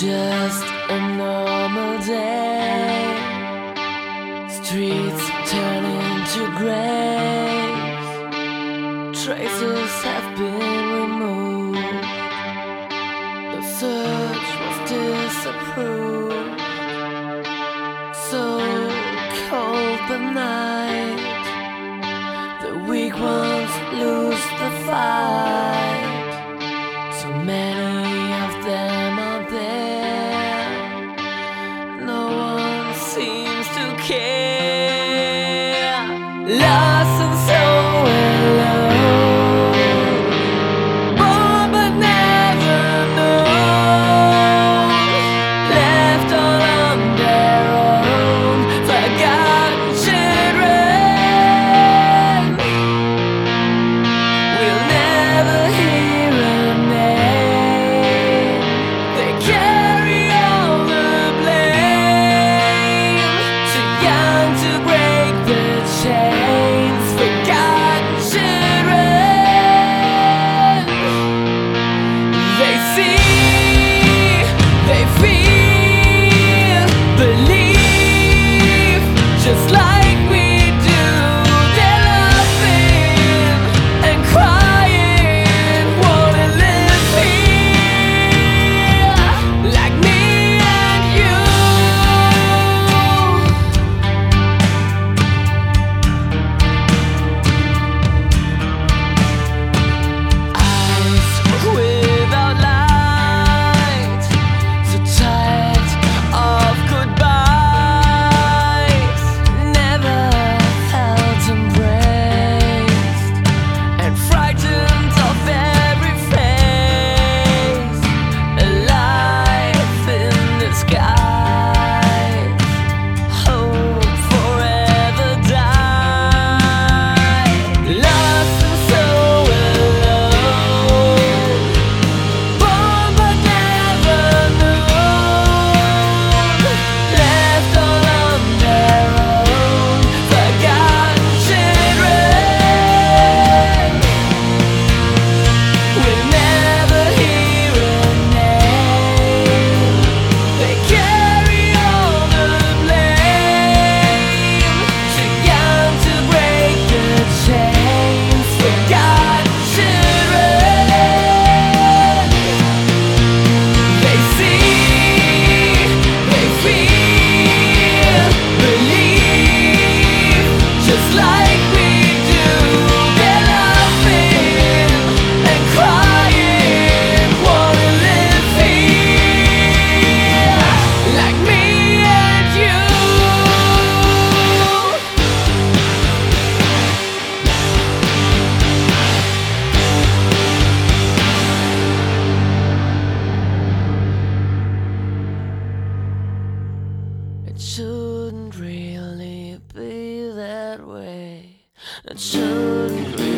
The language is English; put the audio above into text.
Just a normal day. Streets turn into graves. Traces have been removed. The search was disapproved. So cold the night. The weak ones lose the fight. So many. care. Lost and It shouldn't really be that way. It shouldn't be.